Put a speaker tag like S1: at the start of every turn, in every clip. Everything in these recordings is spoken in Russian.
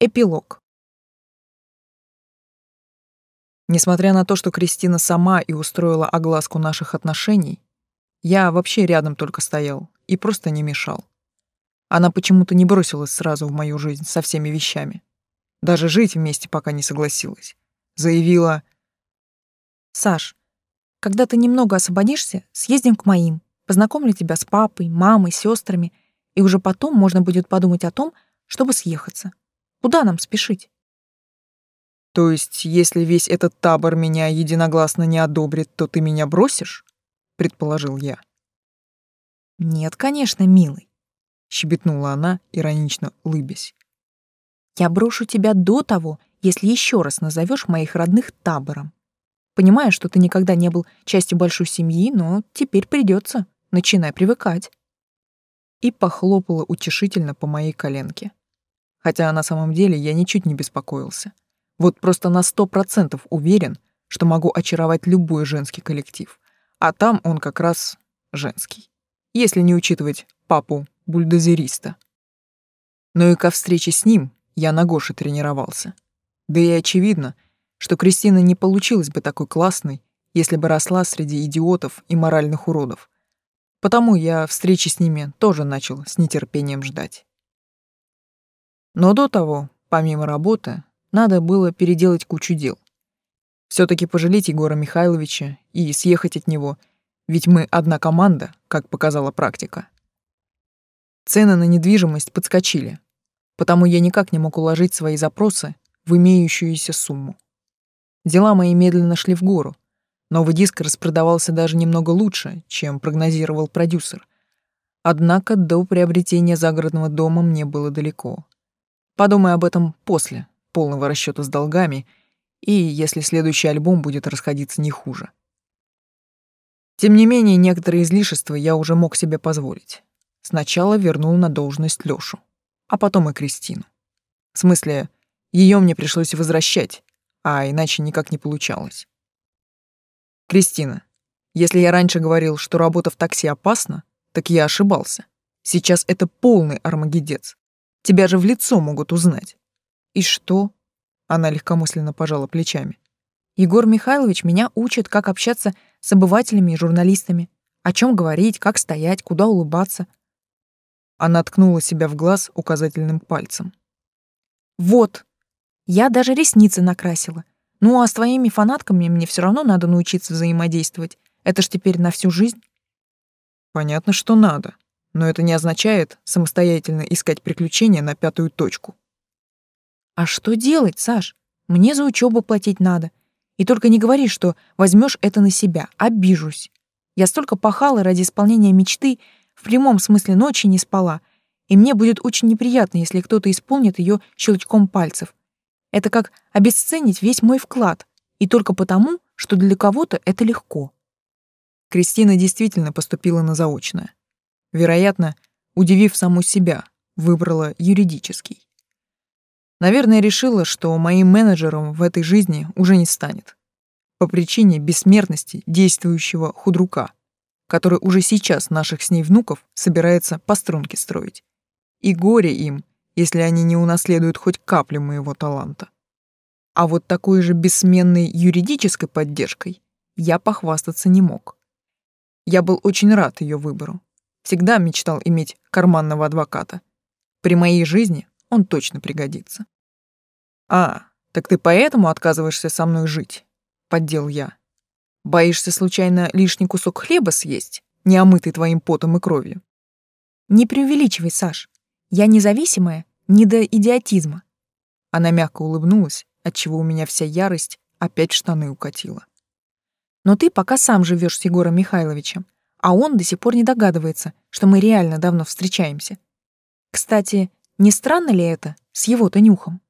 S1: Эпилог. Несмотря на то, что Кристина сама и устроила огласку наших отношений, я вообще рядом только стоял и просто не мешал. Она почему-то не бросилась сразу в мою жизнь со всеми вещами. Даже жить вместе пока не согласилась. Заявила...
S2: «Саш, когда ты немного освободишься, съездим к моим. Познакомлю тебя с папой, мамой, сестрами, и уже потом можно будет подумать о том, чтобы съехаться. Куда нам спешить?»
S1: «То есть, если весь этот табор меня единогласно не одобрит, то ты меня бросишь?» — предположил я.
S2: «Нет, конечно, милый», —
S1: щебетнула она, иронично улыбясь.
S2: Я брошу тебя до того, если еще раз назовешь моих родных табором. Понимаю, что ты никогда не был частью большой семьи, но теперь придется. Начинай привыкать.
S1: И похлопала утешительно по моей коленке. Хотя на самом деле я ничуть не беспокоился. Вот просто на сто процентов уверен, что могу очаровать любой женский коллектив. А там он как раз женский. Если не учитывать папу бульдозериста. Но и ко встрече с ним я на Гоше тренировался. Да и очевидно, что Кристина не получилась бы такой классной, если бы росла среди идиотов и моральных уродов. Потому я встречи с ними тоже начал с нетерпением ждать. Но до того, помимо работы, надо было переделать кучу дел. все таки пожалеть Егора Михайловича и съехать от него, ведь мы одна команда, как показала практика. Цены на недвижимость подскочили, потому я никак не мог уложить свои запросы в имеющуюся сумму. Дела мои медленно шли в гору. Новый диск распродавался даже немного лучше, чем прогнозировал продюсер. Однако до приобретения загородного дома мне было далеко. Подумай об этом после полного расчета с долгами и если следующий альбом будет расходиться не хуже. Тем не менее, некоторые излишества я уже мог себе позволить. Сначала вернул на должность Лёшу а потом и Кристину. В смысле, ее мне пришлось возвращать, а иначе никак не получалось. Кристина, если я раньше говорил, что работа в такси опасна, так я ошибался. Сейчас это полный армагеддец. Тебя же в лицо могут узнать.
S2: И что?
S1: Она легкомысленно пожала плечами.
S2: Егор Михайлович меня учит, как общаться с обывателями и журналистами, о чем говорить, как стоять, куда улыбаться.
S1: Она ткнула себя в глаз указательным пальцем.
S2: «Вот, я даже ресницы накрасила. Ну а с твоими фанатками мне все равно надо научиться взаимодействовать. Это ж теперь на всю жизнь».
S1: Понятно, что надо, но это не означает самостоятельно искать приключения на пятую точку.
S2: А что делать, Саш? Мне за учебу платить надо. И только не говори, что возьмешь это на себя. Обижусь. Я столько пахала ради исполнения мечты, в прямом смысле ночи не спала, и мне будет очень неприятно, если кто-то исполнит ее щелчком пальцев. Это как обесценить весь мой вклад, и только потому, что для кого-то это легко.
S1: Кристина действительно поступила на заочное. Вероятно, удивив саму себя, выбрала юридический. Наверное, решила, что моим менеджером в этой жизни уже не станет. По причине бессмертности действующего худрука — который уже сейчас наших с ней внуков собирается по струнке строить. И горе им, если они не унаследуют хоть каплю моего таланта. А вот такой же бессменной юридической поддержкой я похвастаться не мог. Я был очень рад ее выбору. Всегда мечтал иметь карманного адвоката. При моей жизни он точно пригодится. «А, так ты поэтому отказываешься со мной жить?» — поддел я. Боишься случайно лишний кусок хлеба съесть, не омытый твоим потом и кровью?
S2: Не преувеличивай, Саш. Я независимая не до идиотизма.
S1: Она мягко улыбнулась, отчего у меня вся ярость опять штаны укатила.
S2: Но ты пока сам живешь с Егором Михайловичем, а он до сих пор не догадывается, что мы реально давно встречаемся. Кстати, не странно ли это с его-то нюхом?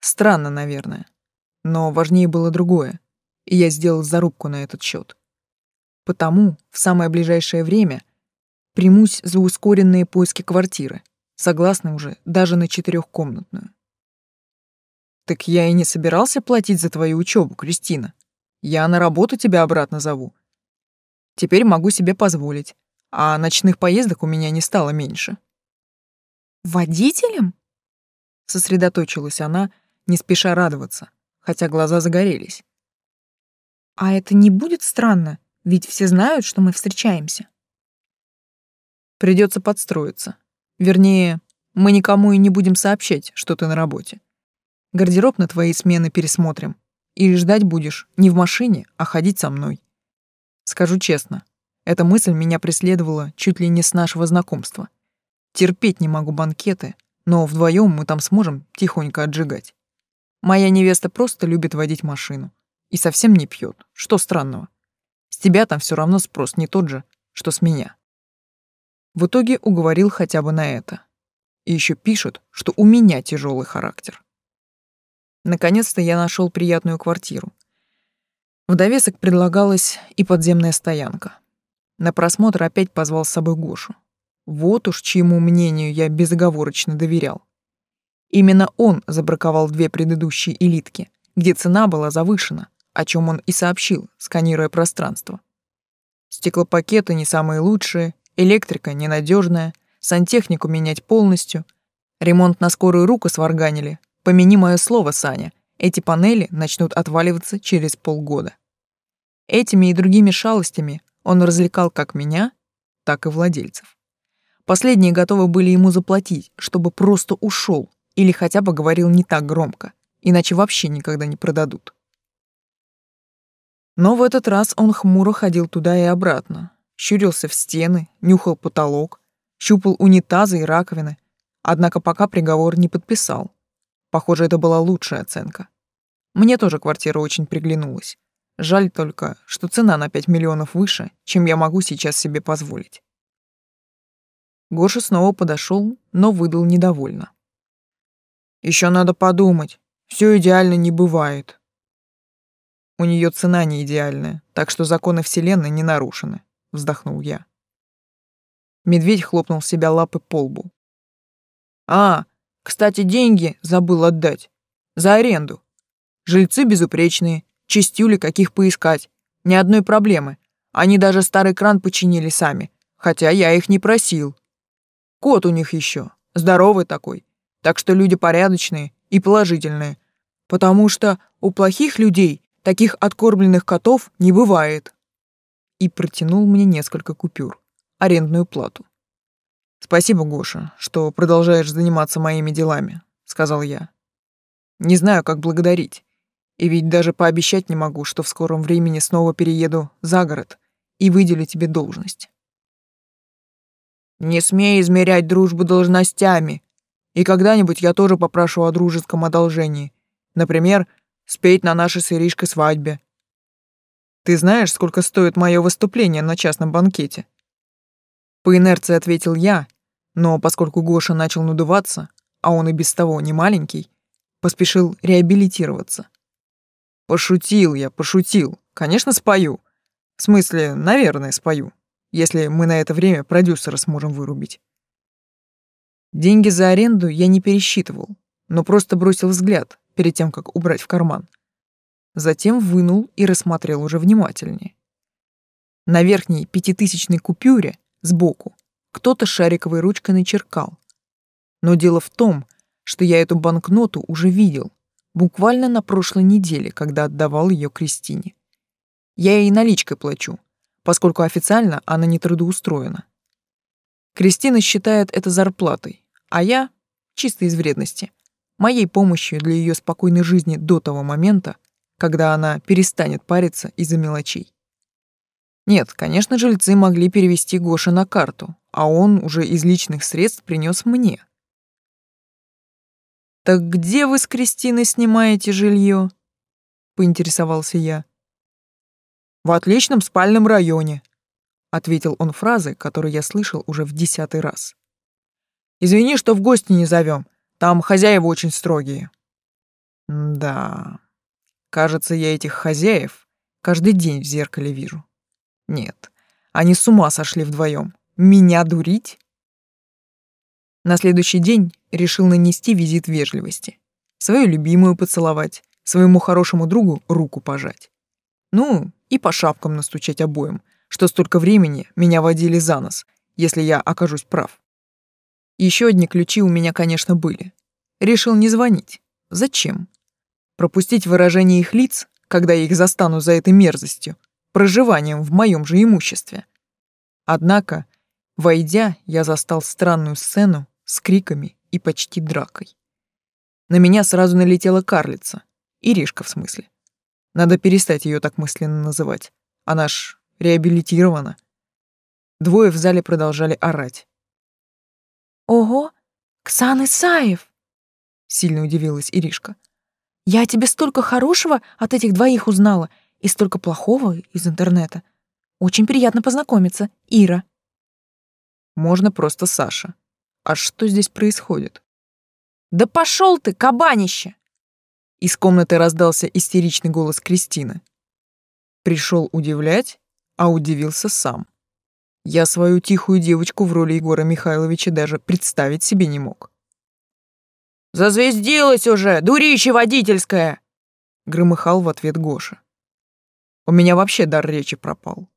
S1: Странно, наверное. Но важнее было другое и я сделал зарубку на этот счет. Потому в самое ближайшее время примусь за ускоренные поиски квартиры, согласны уже даже на четырехкомнатную. Так я и не собирался платить за твою учебу, Кристина. Я на работу тебя обратно зову. Теперь могу себе позволить, а ночных поездок у меня не стало меньше.
S2: Водителем?
S1: Сосредоточилась она, не спеша радоваться, хотя глаза загорелись.
S2: А это не будет странно? Ведь все знают, что мы встречаемся.
S1: Придется подстроиться. Вернее, мы никому и не будем сообщать, что ты на работе. Гардероб на твои смены пересмотрим. Или ждать будешь не в машине, а ходить со мной. Скажу честно, эта мысль меня преследовала чуть ли не с нашего знакомства. Терпеть не могу банкеты, но вдвоем мы там сможем тихонько отжигать. Моя невеста просто любит водить машину и совсем не пьет. Что странного? С тебя там все равно спрос не тот же, что с меня. В итоге уговорил хотя бы на это. И еще пишут, что у меня тяжелый характер. Наконец-то я нашел приятную квартиру. В довесок предлагалась и подземная стоянка. На просмотр опять позвал с собой Гошу. Вот уж чьему мнению я безоговорочно доверял. Именно он забраковал две предыдущие элитки, где цена была завышена, о чем он и сообщил, сканируя пространство. Стеклопакеты не самые лучшие, электрика ненадежная, сантехнику менять полностью, ремонт на скорую руку сварганили. Помяни мое слово, Саня, эти панели начнут отваливаться через полгода. Этими и другими шалостями он развлекал как меня, так и владельцев. Последние готовы были ему заплатить, чтобы просто ушел или хотя бы говорил не так громко, иначе вообще никогда не продадут. Но в этот раз он хмуро ходил туда и обратно, щурился в стены, нюхал потолок, щупал унитазы и раковины, однако пока приговор не подписал. Похоже, это была лучшая оценка. Мне тоже квартира очень приглянулась. Жаль только, что цена на 5 миллионов выше, чем я могу сейчас себе позволить. Гоша снова подошел, но выдал недовольно. Еще надо подумать. Все идеально не бывает. У нее цена не идеальная, так что законы Вселенной не нарушены, вздохнул я. Медведь хлопнул себя лапы по лбу. А, кстати, деньги забыл отдать. За аренду. Жильцы безупречные, чистюли каких поискать. Ни одной проблемы. Они даже старый кран починили сами, хотя я их не просил. Кот у них еще, здоровый такой. Так что люди порядочные и положительные. Потому что у плохих людей таких откормленных котов не бывает. И протянул мне несколько купюр, арендную плату. Спасибо, Гоша, что продолжаешь заниматься моими делами, сказал я. Не знаю, как благодарить. И ведь даже пообещать не могу, что в скором времени снова перееду за город и выделю тебе должность. Не смей измерять дружбу должностями, и когда-нибудь я тоже попрошу о дружеском одолжении. Например, спеть на нашей с Иришкой свадьбе. Ты знаешь, сколько стоит мое выступление на частном банкете?» По инерции ответил я, но поскольку Гоша начал надуваться, а он и без того не маленький, поспешил реабилитироваться. Пошутил я, пошутил. Конечно, спою. В смысле, наверное, спою, если мы на это время продюсера сможем вырубить. Деньги за аренду я не пересчитывал, но просто бросил взгляд перед тем, как убрать в карман. Затем вынул и рассмотрел уже внимательнее. На верхней пятитысячной купюре сбоку кто-то шариковой ручкой начеркал. Но дело в том, что я эту банкноту уже видел, буквально на прошлой неделе, когда отдавал ее Кристине. Я ей наличкой плачу, поскольку официально она не трудоустроена. Кристина считает это зарплатой, а я, чисто из вредности, моей помощью для ее спокойной жизни до того момента, когда она перестанет париться из-за мелочей. Нет, конечно, жильцы могли перевести Гоша на карту, а он уже из личных средств принес мне. «Так где вы с Кристиной снимаете жилье?» — поинтересовался я. «В отличном спальном районе», — ответил он фразой, которую я слышал уже в десятый раз. Извини, что в гости не зовем. Там хозяева очень строгие. Да. Кажется, я этих хозяев каждый день в зеркале вижу. Нет, они с ума сошли вдвоем. Меня дурить? На следующий день решил нанести визит вежливости. Свою любимую поцеловать, своему хорошему другу руку пожать. Ну, и по шапкам настучать обоим, что столько времени меня водили за нос, если я окажусь прав. Еще одни ключи у меня, конечно, были. решил не звонить. Зачем? Пропустить выражение их лиц, когда я их застану за этой мерзостью, проживанием в моем же имуществе. Однако, войдя, я застал странную сцену с криками и почти дракой. На меня сразу налетела карлица. Иришка, в смысле. Надо перестать ее так мысленно называть. Она ж реабилитирована. Двое в зале продолжали орать.
S2: «Ого, Ксан Исаев!» — сильно удивилась Иришка. «Я тебе столько хорошего от этих двоих узнала и столько плохого из интернета. Очень приятно познакомиться, Ира».
S1: «Можно просто Саша. А что здесь происходит?»
S2: «Да пошел ты, кабанище!»
S1: Из комнаты раздался истеричный голос Кристины. Пришел удивлять, а удивился сам. Я свою тихую девочку в роли Егора Михайловича даже представить себе не мог.
S2: «Зазвездилась уже, дурище водительское!»
S1: Громыхал в ответ Гоша. У меня вообще дар речи пропал.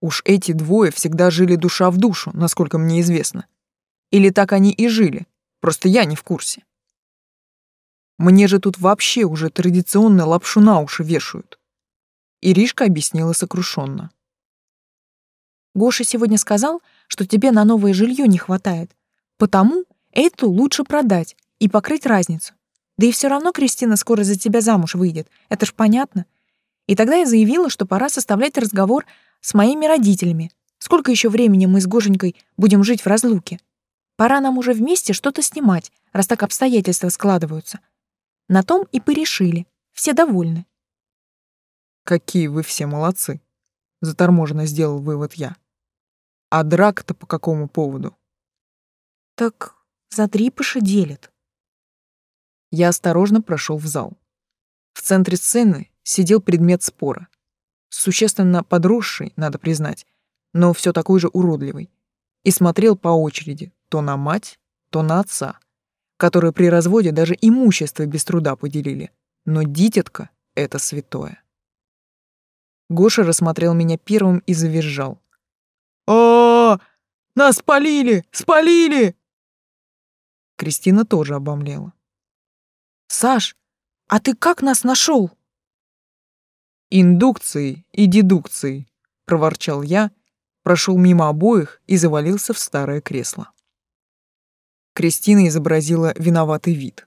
S1: Уж эти двое всегда жили душа в душу, насколько мне известно. Или так они и жили, просто я не в курсе. Мне же тут вообще уже традиционно лапшу на уши вешают. Иришка объяснила сокрушенно.
S2: Гоша сегодня сказал, что тебе на новое жилье не хватает, потому эту лучше продать и покрыть разницу. Да и все равно Кристина скоро за тебя замуж выйдет, это ж понятно. И тогда я заявила, что пора составлять разговор с моими родителями. Сколько еще времени мы с Гошенькой будем жить в разлуке? Пора нам уже вместе что-то снимать, раз так обстоятельства складываются. На том и порешили. Все довольны.
S1: Какие вы все молодцы. Заторможенно сделал вывод я. А драк-то по какому поводу?
S2: Так за три делят.
S1: Я осторожно прошел в зал. В центре сцены сидел предмет спора. Существенно подросший, надо признать, но все такой же уродливый. И смотрел по очереди то на мать, то на отца, которые при разводе даже имущество без труда поделили. Но дитятка — это святое. Гоша рассмотрел меня первым и завизжал о, Нас спалили! Спалили!» Кристина тоже обомлела.
S2: «Саш, а ты как нас нашел?
S1: «Индукцией и дедукцией», — проворчал я, прошел мимо обоих и завалился в старое кресло. Кристина изобразила виноватый вид.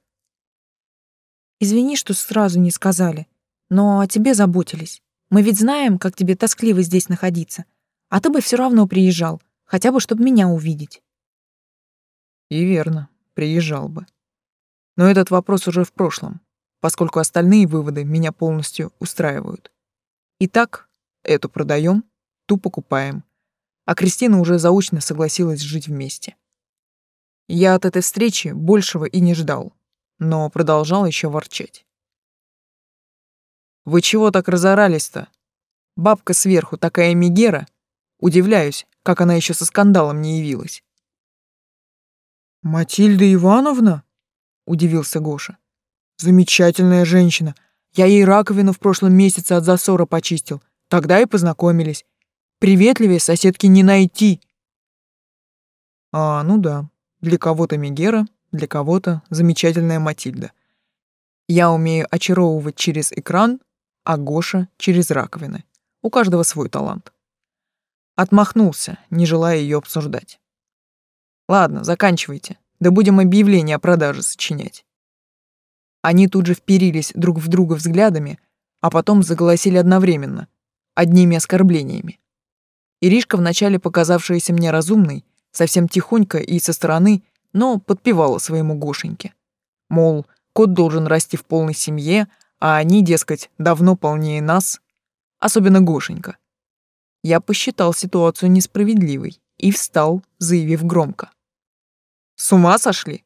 S2: «Извини, что сразу не сказали, но о тебе заботились. Мы ведь знаем, как тебе тоскливо здесь находиться. А ты бы все равно приезжал, хотя бы, чтобы меня увидеть.
S1: И верно, приезжал бы. Но этот вопрос уже в прошлом, поскольку остальные выводы меня полностью устраивают. Итак, эту продаем, ту покупаем. А Кристина уже заочно согласилась жить вместе. Я от этой встречи большего и не ждал, но продолжал еще ворчать. «Вы чего так разорались-то? Бабка сверху такая мигера, Удивляюсь, как она еще со скандалом не явилась. «Матильда Ивановна?» — удивился Гоша. «Замечательная женщина. Я ей раковину в прошлом месяце от засора почистил. Тогда и познакомились. Приветливее соседки не найти». А, ну да. Для кого-то Мегера, для кого-то замечательная Матильда. Я умею очаровывать через экран, а Гоша — через раковины. У каждого свой талант. Отмахнулся, не желая ее обсуждать. Ладно, заканчивайте. Да будем объявление о продаже сочинять. Они тут же вперились друг в друга взглядами, а потом заголосили одновременно, одними оскорблениями. Иришка, вначале показавшаяся мне разумной, совсем тихонько и со стороны, но подпевала своему Гошеньке. Мол, кот должен расти в полной семье, а они, дескать, давно полнее нас, особенно Гошенька. Я посчитал ситуацию несправедливой и встал, заявив громко. «С ума сошли?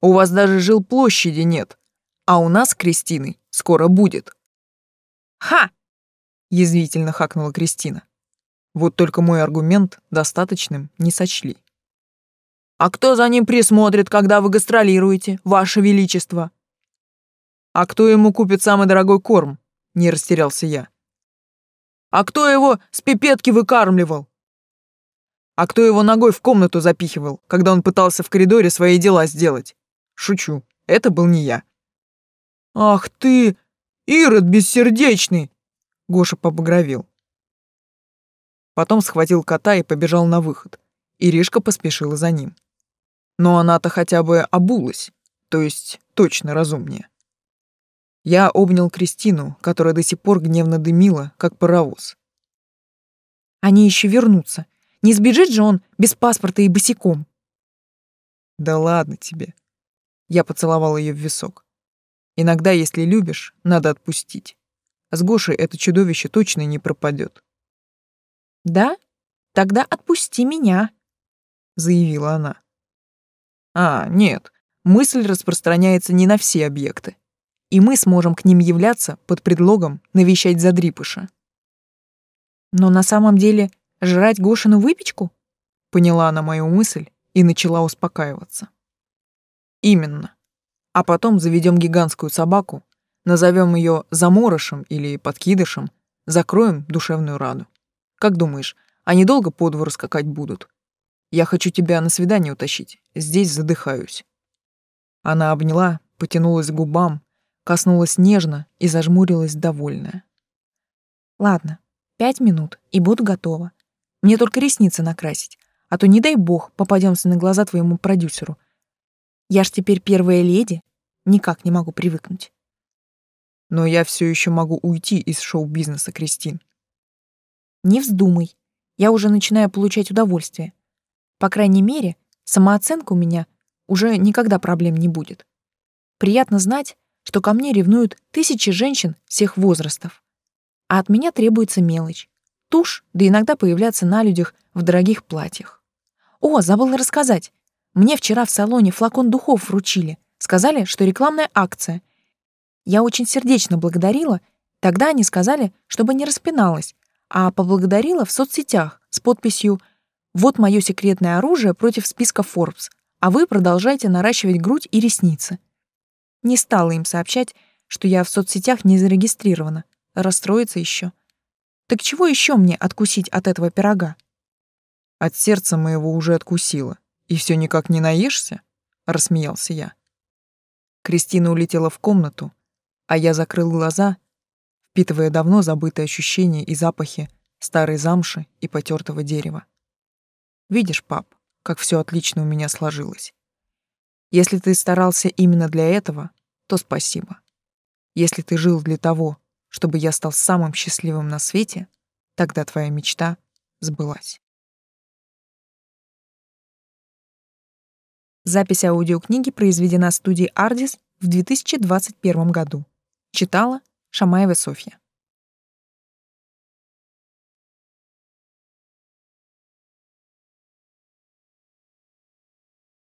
S1: У вас даже жил площади нет, а у нас, Кристины, скоро будет».
S2: «Ха!»
S1: — язвительно хакнула Кристина. Вот только мой аргумент достаточным не сочли.
S2: «А кто за ним присмотрит, когда вы гастролируете, Ваше Величество?»
S1: «А кто ему купит самый дорогой корм?» — не растерялся я. А кто его с пипетки выкармливал? А кто его ногой в комнату запихивал, когда он пытался в коридоре свои дела сделать? Шучу, Это был не я.
S2: «Ах ты, Ирод бессердечный!» Гоша побагровил.
S1: Потом схватил кота и побежал на выход. Иришка поспешила за ним. Но она-то хотя бы обулась, то есть точно разумнее. Я обнял Кристину, которая до сих пор гневно дымила, как паровоз.
S2: Они еще вернутся. Не сбежит же он без паспорта и босиком.
S1: Да ладно тебе. Я поцеловал ее в висок. Иногда, если любишь, надо отпустить. с Гошей это чудовище точно не пропадет.
S2: Да? Тогда отпусти меня,
S1: заявила она. А, нет, мысль распространяется не на все объекты и мы сможем к ним являться под предлогом навещать задрипыша.
S2: Но на самом деле жрать Гошину выпечку?
S1: Поняла она мою мысль и начала успокаиваться. Именно. А потом заведем гигантскую собаку, назовем ее заморышем или подкидышем, закроем душевную раду. Как думаешь, они долго по двору скакать будут? Я хочу тебя на свидание утащить. Здесь задыхаюсь. Она обняла, потянулась к губам, Коснулась нежно и зажмурилась довольная.
S2: Ладно, пять минут, и буду готова. Мне только ресницы накрасить, а то, не дай бог, попадемся на глаза твоему продюсеру. Я ж теперь первая леди, никак не могу привыкнуть.
S1: Но я все еще могу уйти из шоу-бизнеса, Кристин.
S2: Не вздумай, я уже начинаю получать удовольствие. По крайней мере, самооценка у меня уже никогда проблем не будет. Приятно знать, что ко мне ревнуют тысячи женщин всех возрастов. А от меня требуется мелочь. Тушь, да иногда появляться на людях в дорогих платьях. О, забыла рассказать. Мне вчера в салоне флакон духов вручили. Сказали, что рекламная акция. Я очень сердечно благодарила. Тогда они сказали, чтобы не распиналась, а поблагодарила в соцсетях с подписью «Вот мое секретное оружие против списка Forbes, а вы продолжайте наращивать грудь и ресницы». Не стала им сообщать, что я в соцсетях не зарегистрирована. Расстроиться еще. Так чего еще мне откусить от этого пирога?
S1: От сердца моего уже откусила. И все никак не наешься? Рассмеялся я. Кристина улетела в комнату, а я закрыл глаза, впитывая давно забытые ощущения и запахи старой замши и потертого дерева. Видишь, пап, как все отлично у меня сложилось. Если ты старался именно для этого, то спасибо. Если ты жил для того, чтобы я стал самым счастливым на свете, тогда твоя мечта сбылась.
S2: Запись аудиокниги произведена студией «Ардис» в 2021 году. Читала Шамаева Софья.